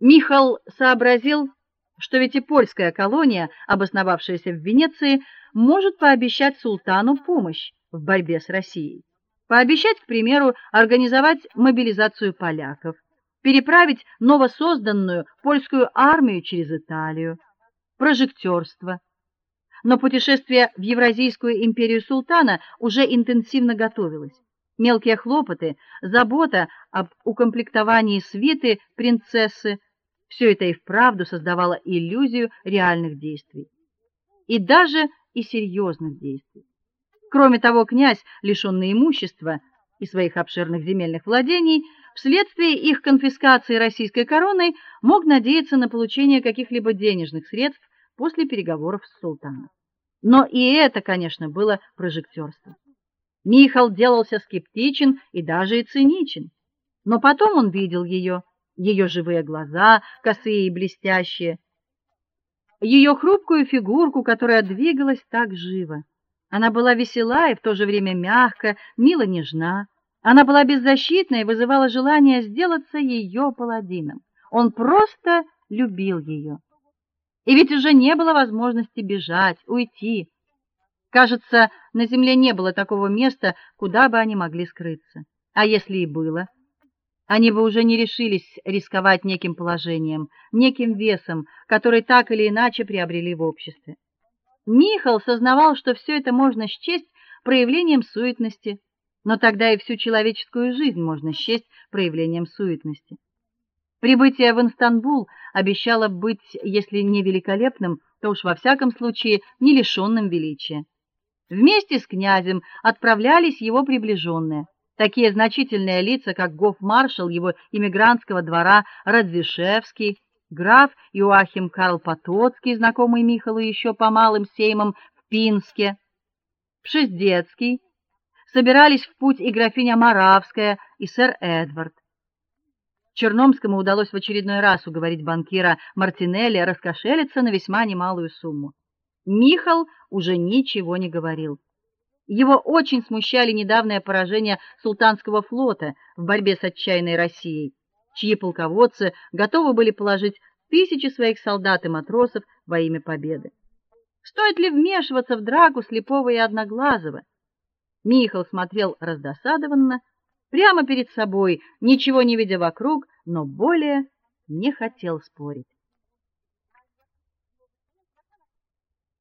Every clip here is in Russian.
Михаил сообразил, что ведь и польская колония, обосновавшаяся в Венеции, может пообещать султану помощь в борьбе с Россией. Пообещать, к примеру, организовать мобилизацию поляков, переправить новосозданную польскую армию через Италию, прожекторство. Но путешествие в Евразийскую империю султана уже интенсивно готовилось. Мелкие хлопоты, забота об укомплектовании свиты принцессы все это и вправду создавало иллюзию реальных действий. И даже и серьезных действий. Кроме того, князь, лишённый имущества и своих обширных земельных владений, вследствие их конфискации российской короной, мог надеяться на получение каких-либо денежных средств после переговоров с султаном. Но и это, конечно, было прожектёрством. Михаил делался скептичен и даже и циничен. Но потом он видел её, её живые глаза, косые и блестящие, её хрупкую фигурку, которая двигалась так живо. Она была весела и в то же время мягка, мило нежна. Она была беззащитна и вызывала желание сделаться её паладином. Он просто любил её. И ведь уже не было возможности бежать, уйти. Кажется, на земле не было такого места, куда бы они могли скрыться. А если и было, они бы уже не решились рисковать неким положением, неким весом, который так или иначе приобрели в обществе. Михаил сознавал, что все это можно счесть проявлением суетности, но тогда и всю человеческую жизнь можно счесть проявлением суетности. Прибытие в Инстанбул обещало быть, если не великолепным, то уж во всяком случае не лишённым величия. Вместе с князем отправлялись его приближенные, такие значительные лица, как гофмаршал его иммигрантского двора Радзишевский, граф Иоахим Карл Потоцкий, знакомый Михаилу еще по малым сеймам в Пинске, Пшездецкий, собирались в путь и графиня Моравская, и сэр Эдвард. Черномскому удалось в очередной раз уговорить банкира Мартинелли раскошелиться на весьма немалую сумму. Михаил уже ничего не говорил. Его очень смущали недавнее поражение султанского флота в борьбе с отчаянной Россией чьи полководцы готовы были положить тысячи своих солдат и матросов во имя победы. Стоит ли вмешиваться в драку слепого и одноглазого? Михаил смотрел раздосадованно, прямо перед собой, ничего не видя вокруг, но более не хотел спорить.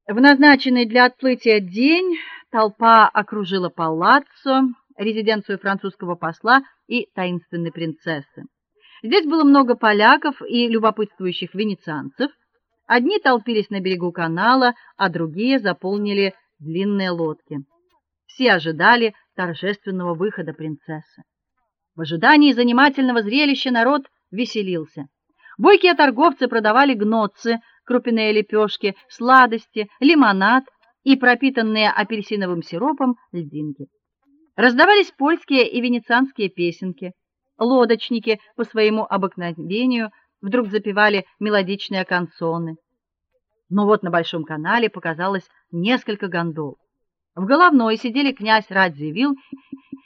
В назначенный для отплытия день толпа окружила палаццо, резиденцию французского посла и таинственной принцессы. Здесь было много поляков и любопытствующих венецианцев. Одни толпились на берегу канала, а другие заполнили длинные лодки. Все ожидали торжественного выхода принцессы. В ожидании занимательного зрелища народ веселился. Бойкие торговцы продавали гнотцы, крупные лепешки, сладости, лимонад и пропитанные апельсиновым сиропом льдинки. Раздавались польские и венецианские песенки. Лодочники по своему обыкновению вдруг запевали мелодичные канцоны. Но вот на большом канале показалось несколько гондол. В головной сидели князь Радзивилл и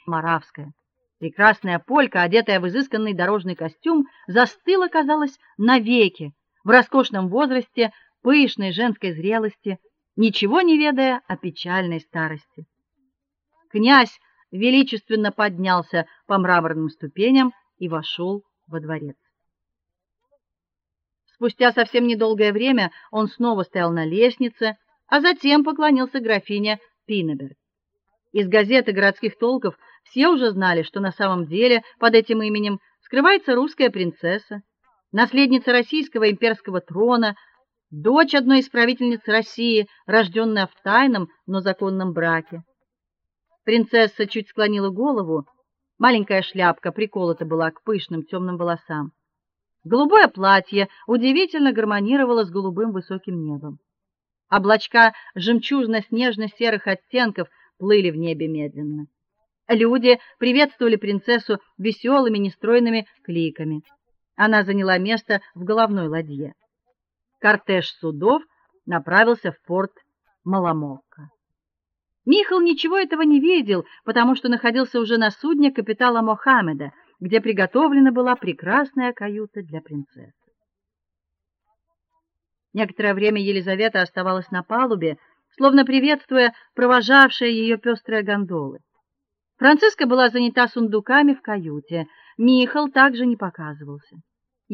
Моравская. Прекрасная полька, одетая в изысканный дорожный костюм, застыла, казалось, навеки, в роскошном возрасте, пышной женской зрелости, ничего не ведая о печальной старости. Князь величественно поднялся по мраморным ступеням и вошел во дворец. Спустя совсем недолгое время он снова стоял на лестнице, а затем поклонился графине Пинеберг. Из газеты городских толков все уже знали, что на самом деле под этим именем скрывается русская принцесса, наследница российского имперского трона, дочь одной из правительниц России, рожденная в тайном, но законном браке. Принцесса чуть склонила голову, маленькая шляпка приколота была к пышным темным волосам. Голубое платье удивительно гармонировало с голубым высоким небом. Облачка жемчужно-снежно-серых оттенков плыли в небе медленно. Люди приветствовали принцессу веселыми нестройными кликами. Она заняла место в головной ладье. Кортеж судов направился в порт Маламокко. Михаил ничего этого не видел, потому что находился уже на судне капитана Мохаммеда, где приготовлена была прекрасная каюта для принцессы. Некоторое время Елизавета оставалась на палубе, словно приветствуя провожавшие ее пестрые гондолы. Франциска была занята сундуками в каюте. Михаил также не показывался.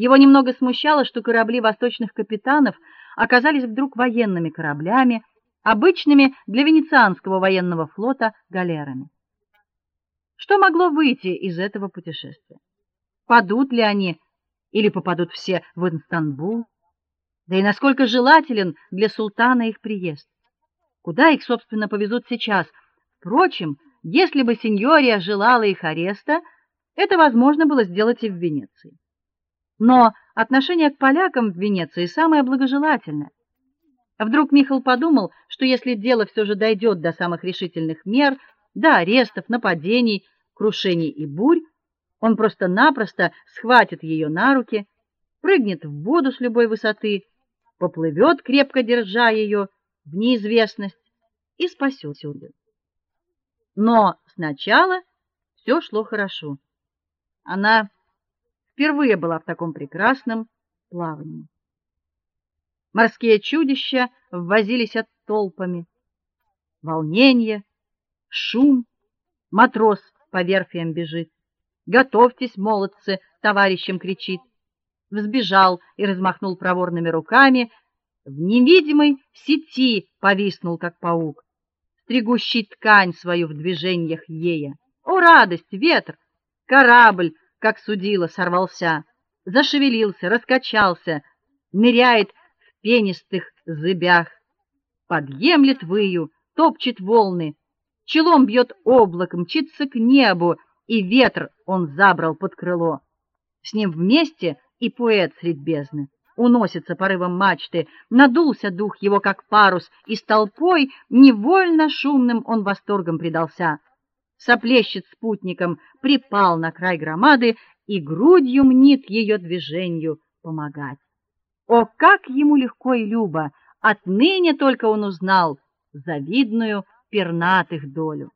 Его немного смущало, что корабли восточных капитанов оказались вдруг военными кораблями, обычными для венецианского военного флота галерами. Что могло выйти из этого путешествия? Падут ли они или попадут все в Инстанбул? Да и насколько желателен для султана их приезд? Куда их собственно повезут сейчас? Впрочем, если бы сеньория желала их ареста, это возможно было сделать и в Венеции. Но отношение к полякам в Венеции самое благожелательное. Вдруг Михаил подумал, что если дело все же дойдет до самых решительных мер, до арестов, нападений, крушений и бурь, он просто-напросто схватит ее на руки, прыгнет в воду с любой высоты, поплывет, крепко держа ее в неизвестность и спасет Сюлю. Но сначала все шло хорошо. Она впервые была в таком прекрасном плавании. Морские чудища ввозились от толпами. Волнение, шум, матрос по верфям бежит. Готовьтесь, молодцы, товарищам кричит. Взбежал и размахнул проворными руками, в невидимой сети повиснул как паук стригущий ткань свою в движениях ея. О радость, ветр! Корабль, как судило, сорвался, зашевелился, раскачался, ныряет в пенистых зыбях, подъемлет выю, топчет волны, челом бьет облако, мчится к небу, и ветер он забрал под крыло. С ним вместе и поэт средь бездны уносится порывом мачты, надулся дух его как парус, и с толпой невольно шумным он восторгом предался. Соплещет спутником, припал на край громады и грудью мнит ее движению помогать. О, как ему легко и любо! Отныне только он узнал завидную пернатых долю.